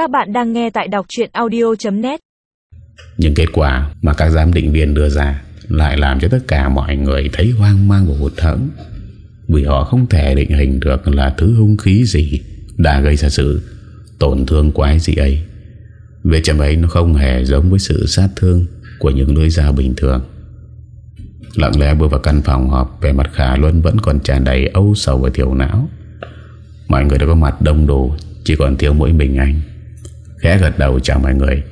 Các bạn đang nghe tại đọc chuyện audio.net những kết quả mà các giám định viên đưa ra lại làm cho tất cả mọi người thấy hoang mang và hụt hẫng vì họ không thể định hình được là thứ hung khí gì đã gây ra sự tổn thương quái gì ấy. Vết châm ấy nó không hề giống với sự sát thương của những lưỡi dao bình thường. Lặng lẽ bước vào căn phòng họp Về mặt Khả Luân vẫn còn tràn đầy âu sầu và thiểu não Mọi người đã có mặt đông đủ, Chỉ còn thiếu mỗi mình anh Khẽ gật đầu chào mọi người.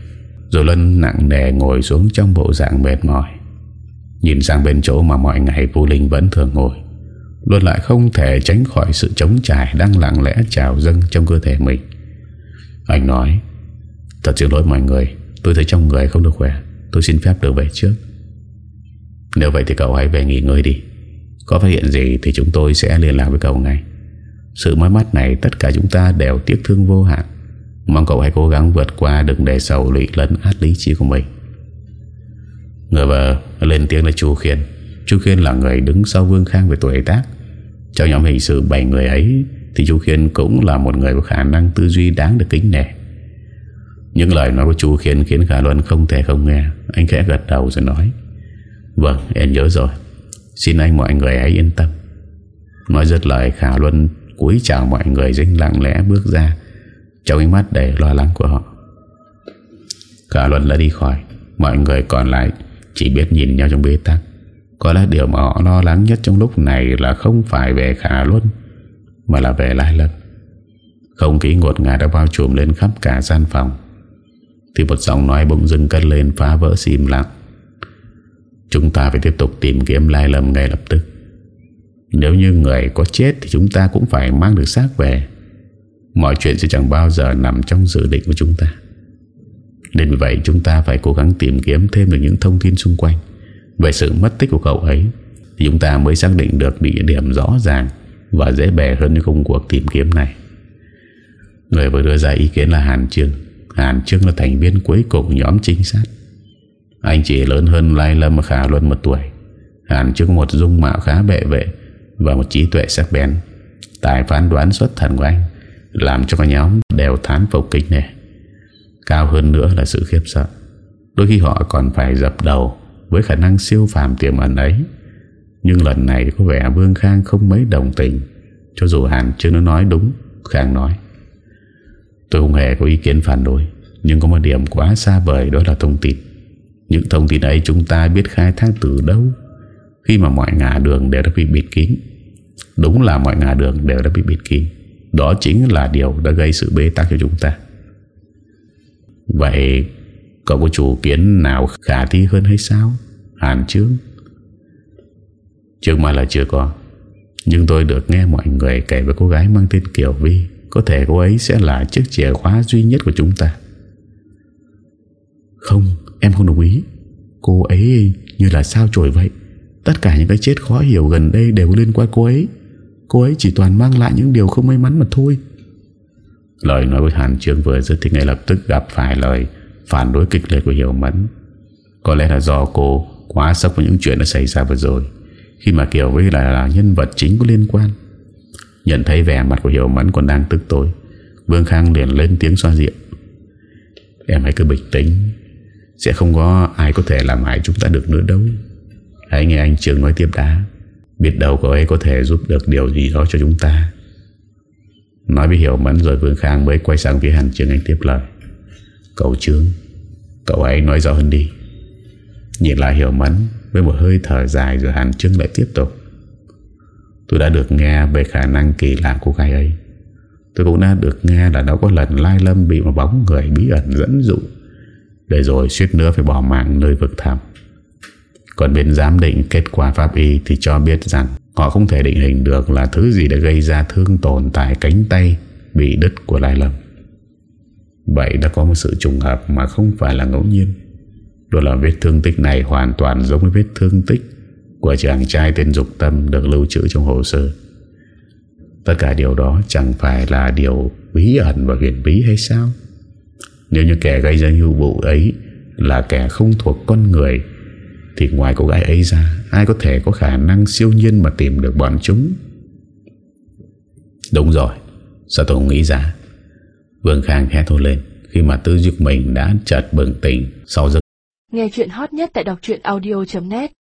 Rồi Luân nặng nề ngồi xuống trong bộ dạng mệt mỏi, Nhìn sang bên chỗ mà mọi ngày Vũ Linh vẫn thường ngồi, Luân lại không thể tránh khỏi sự chống trải Đang lặng lẽ trào dâng trong cơ thể mình. Anh nói, Thật xin lỗi mọi người, Tôi thấy trong người không được khỏe, Tôi xin phép được về trước. Nếu vậy thì cậu hãy về nghỉ ngơi đi. Có phát hiện gì thì chúng tôi sẽ liên lạc với cậu ngay. Sự mất mắt này Tất cả chúng ta đều tiếc thương vô hạn. Mong cậu hãy cố gắng vượt qua Đừng để sầu lụy lẫn át lý trí của mình. Người vợ lên tiếng là Chu Khiên. Chu Khiên là người đứng sau Vương Khang về tuổi tác. Trong nhóm hình sự 7 người ấy, Thì Chu Khiên cũng là một người có khả năng tư duy đáng được kính nể. Những lời nói của Chu Khiên khiến Khả Luân không thể không nghe. Anh khẽ gật đầu rồi nói Vâng em nhớ rồi. Xin anh mọi người hãy yên tâm. Nói dứt lời, Khả Luân cúi chào mọi người dinh lặng lẽ bước ra. Trong ánh mắt đầy lo lắng của họ. Cả Luân đã đi khỏi, Mọi người còn lại Chỉ biết nhìn nhau trong bế tắc. Có lẽ điều mà họ lo lắng nhất trong lúc này Là không phải về Khả Luân, Mà là về Lai Lâm Không khí ngột ngạt đã bao trùm lên khắp cả gian phòng. Thì một giọng nói bỗng dưng cất lên phá vỡ xìm lặng. Chúng ta phải tiếp tục tìm kiếm Lai Lâm ngay lập tức. Nếu như người có chết Thì chúng ta cũng phải mang được xác về. Mọi chuyện sẽ chẳng bao giờ Nằm trong dự định của chúng ta. Nên vì vậy, chúng ta phải cố gắng Tìm kiếm thêm được những thông tin xung quanh. Về sự mất tích của cậu ấy, Thì chúng ta mới xác định được địa điểm rõ ràng Và dễ bề hơn những công cuộc tìm kiếm này. Người vừa đưa ra ý kiến là Hàn Trương. Hàn Trương là thành viên cuối cùng nhóm trinh sát. Anh chỉ lớn hơn Lai Lâm Khả Luân một tuổi. Hàn Trương có một dung mạo khá bệ vệ Và một trí tuệ sắc bén. Tài phán đoán xuất thần của anh làm cho cả nhóm đều thán phục kính nè Cao hơn nữa là sự khiếp sợ. Đôi khi họ còn phải dập đầu Với khả năng siêu phàm tiềm ẩn ấy. Nhưng lần này có vẻ Vương Khang không mấy đồng tình, Cho dù Hàn chưa nó nói đúng, Khang nói. Tôi không hề có ý kiến phản đối, Nhưng có một điểm quá xa vời đó là thông tin. Những thông tin ấy chúng ta biết khai thác từ đâu? Khi mà mọi ngã đường đều đã bị bịt kín. Đúng là mọi ngã đường đều đã bị bịt kín. Đó chính là điều đã gây sự bế tắc cho chúng ta. Vậy, Cậu có chủ kiến nào khả thi hơn hay sao? Hàn Trương? Trước mà là chưa có. Nhưng tôi được nghe mọi người kể với cô gái mang tên Kiều Vi. Có thể cô ấy sẽ là chiếc chìa khóa duy nhất của chúng ta. Không, Em không đồng ý. Cô ấy như là sao trổi vậy? Tất cả những cái chết khó hiểu gần đây Đều liên quan cô ấy. Cô ấy chỉ toàn mang lại những điều không may mắn mà thôi. Lời nói với Hàn Trương vừa dứt Thì ngay lập tức gặp phải lời Phản đối kịch liệt của Hiểu Mẫn. Có lẽ là do cô quá sốc với những chuyện đã xảy ra vừa rồi Khi mà Kiều với là, là nhân vật chính có liên quan. Nhận thấy vẻ mặt của Hiểu Mẫn còn đang tức tối Vương Khang liền lên tiếng xoa dịu. Em hãy cứ bình tĩnh sẽ không có ai có thể làm hại chúng ta được nữa đâu. Hãy nghe anh Trường nói tiếp đã. Biết đâu cậu ấy có thể giúp được điều gì đó cho chúng ta. Nói với Hiểu Mẫn rồi Vương Khang mới quay sang phía Hàn Trường Anh tiếp lời. Cậu Trương, Cậu ấy nói rõ hơn đi. Nhìn lại Hiểu Mẫn, Với một hơi thở dài rồi Hàn Trương lại tiếp tục. Tôi đã được nghe về khả năng kỳ lạ của gái ấy. Tôi cũng đã được nghe là nó có lần Lai Lâm bị một bóng người bí ẩn dẫn dụ, để rồi suýt nữa phải bỏ mạng nơi vực thẳm. Còn bên giám định kết quả pháp y Thì cho biết rằng Họ không thể định hình được là thứ gì đã gây ra thương tổn tại cánh tay Bị đứt của Lai Lâm. Vậy đã có một sự trùng hợp mà không phải là ngẫu nhiên. Đó là vết thương tích này hoàn toàn giống với vết thương tích Của chàng trai tên Dục Tâm được lưu trữ trong hồ sơ. Tất cả điều đó chẳng phải là điều bí ẩn và huyền bí hay sao? Nếu như kẻ gây ra hưu vụ ấy Là kẻ không thuộc con người thì ngoài cô gái ấy ra, Ai có thể có khả năng siêu nhiên Mà tìm được bọn chúng? Đúng rồi, Sao tôi không nghĩ ra? Vương Khang khẽ thôi lên, Khi mà tư duy mình đã chợt bừng tỉnh Sau giấc Nghe chuyện hot nhất tại đọc audio.net